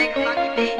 Big ma clé